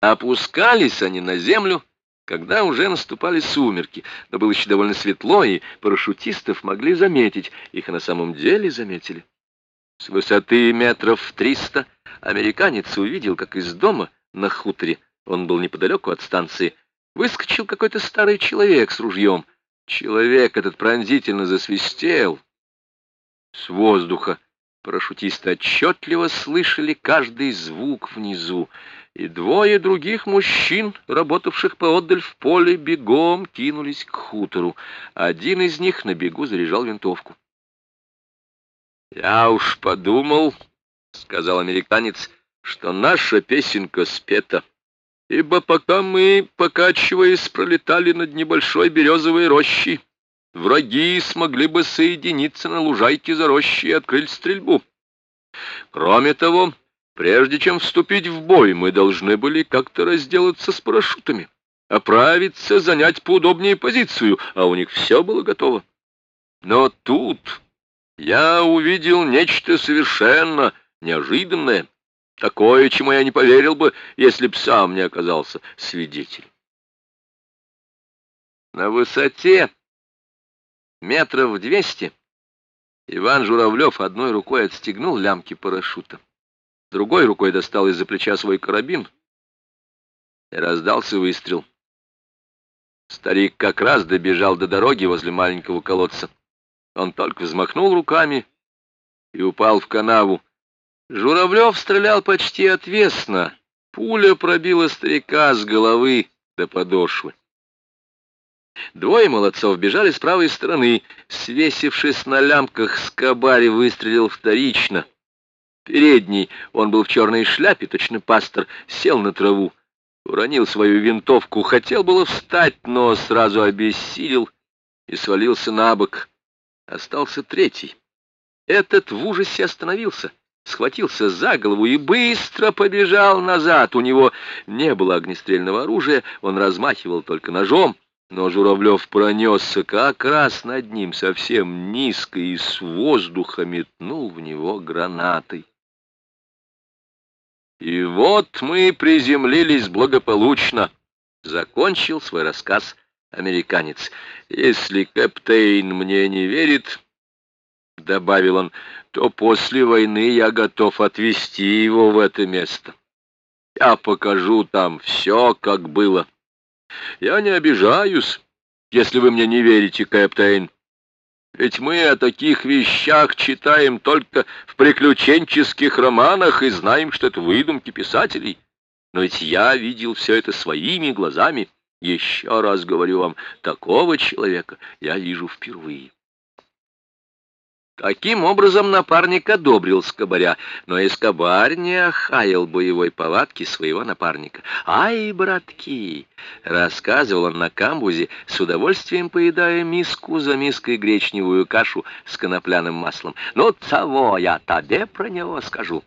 Опускались они на землю, когда уже наступали сумерки, но было еще довольно светло, и парашютистов могли заметить. Их на самом деле заметили. С высоты метров триста американец увидел, как из дома на хуторе, он был неподалеку от станции, выскочил какой-то старый человек с ружьем. Человек этот пронзительно засвистел. С воздуха парашютисты отчетливо слышали каждый звук внизу, и двое других мужчин, работавших поотдаль в поле, бегом кинулись к хутору. Один из них на бегу заряжал винтовку. «Я уж подумал, — сказал американец, — что наша песенка спета, ибо пока мы, покачиваясь, пролетали над небольшой березовой рощей, враги смогли бы соединиться на лужайке за рощей и открыть стрельбу. Кроме того, прежде чем вступить в бой, мы должны были как-то разделаться с парашютами, оправиться, занять поудобнее позицию, а у них все было готово. Но тут я увидел нечто совершенно неожиданное, такое, чему я не поверил бы, если б сам не оказался свидетелем. На высоте метров двести Иван Журавлев одной рукой отстегнул лямки парашюта, другой рукой достал из-за плеча свой карабин и раздался выстрел. Старик как раз добежал до дороги возле маленького колодца. Он только взмахнул руками и упал в канаву. Журавлев стрелял почти отвесно. Пуля пробила старика с головы до подошвы. Двое молодцов бежали с правой стороны. Свесившись на лямках, Скобарь выстрелил вторично. Передний, он был в черной шляпе, точно пастор, сел на траву, уронил свою винтовку, хотел было встать, но сразу обессилел и свалился на бок. Остался третий. Этот в ужасе остановился, схватился за голову и быстро побежал назад. У него не было огнестрельного оружия, он размахивал только ножом, но Журавлев пронесся как раз над ним совсем низко и с воздуха метнул в него гранатой. И вот мы приземлились благополучно, закончил свой рассказ американец. «Если Кэптейн мне не верит, — добавил он, — то после войны я готов отвезти его в это место. Я покажу там все, как было. Я не обижаюсь, если вы мне не верите, Кэптейн. Ведь мы о таких вещах читаем только в приключенческих романах и знаем, что это выдумки писателей. Но ведь я видел все это своими глазами». Еще раз говорю вам, такого человека я вижу впервые. Таким образом напарник одобрил Скобаря, но и Скобарь не охаял боевой повадки своего напарника. «Ай, братки!» — рассказывал он на камбузе, с удовольствием поедая миску за миской гречневую кашу с конопляным маслом. «Ну, того я тебе про него скажу.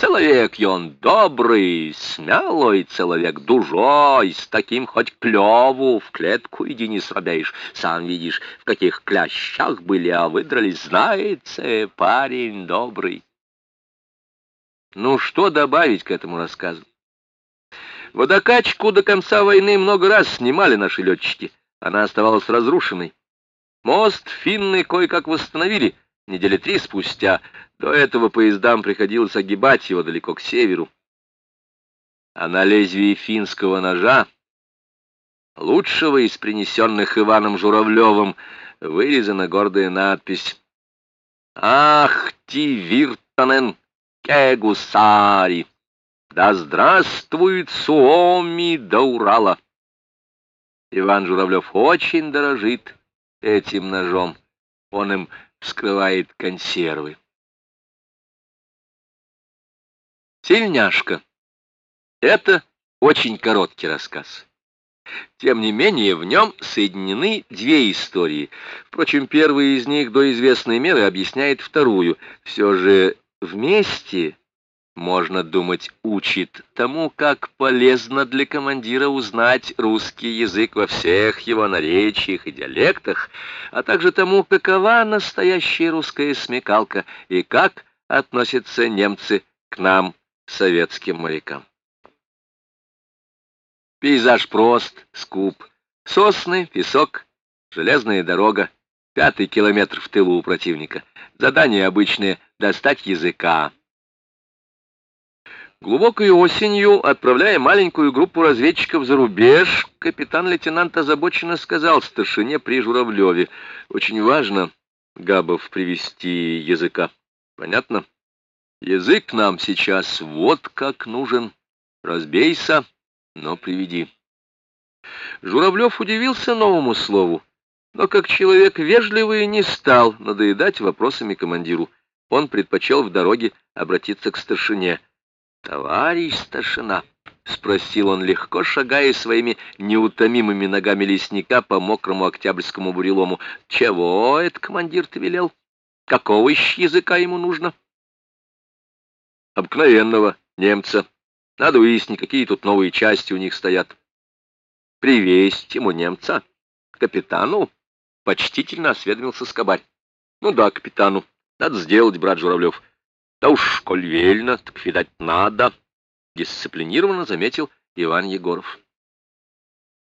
Человек он добрый, смелый человек, дужой, с таким хоть клеву в клетку иди не срабеешь. Сам видишь, в каких клящах были, а выдрались, знается, парень добрый. Ну, что добавить к этому рассказу? Водокачку до конца войны много раз снимали наши летчики. Она оставалась разрушенной. Мост финны кое-как восстановили недели три спустя, до этого поездам приходилось огибать его далеко к северу. А на лезвии финского ножа, лучшего из принесенных Иваном Журавлевым, вырезана гордая надпись «Ах, ти виртанен кегусари! Да здравствует Суоми до Урала!» Иван Журавлев очень дорожит этим ножом. Он им вскрывает консервы. Тельняшка. Это очень короткий рассказ. Тем не менее, в нем соединены две истории. Впрочем, первая из них до известной меры объясняет вторую. Все же вместе, можно думать, учит тому, как полезно для командира узнать русский язык во всех его наречиях и диалектах, а также тому, какова настоящая русская смекалка и как относятся немцы к нам, советским морякам. Пейзаж прост, скуп. Сосны, песок, железная дорога. Пятый километр в тылу у противника. Задание обычное — достать языка. Глубокой осенью, отправляя маленькую группу разведчиков за рубеж, капитан-лейтенант озабоченно сказал старшине при Журавлеве. Очень важно, Габов, привести языка. Понятно? Язык нам сейчас вот как нужен. Разбейся, но приведи. Журавлев удивился новому слову, но как человек вежливый не стал надоедать вопросами командиру. Он предпочел в дороге обратиться к старшине. «Товарищ старшина!» — спросил он, легко шагая своими неутомимыми ногами лесника по мокрому октябрьскому бурелому. «Чего это командир-то велел? Какого языка ему нужно?» «Обыкновенного немца. Надо выяснить, какие тут новые части у них стоят». «Привезть ему немца? Капитану?» — почтительно осведомился Скобарь. «Ну да, капитану. Надо сделать, брат Журавлев». «Да уж, коль вельно, так, видать, надо», — дисциплинированно заметил Иван Егоров.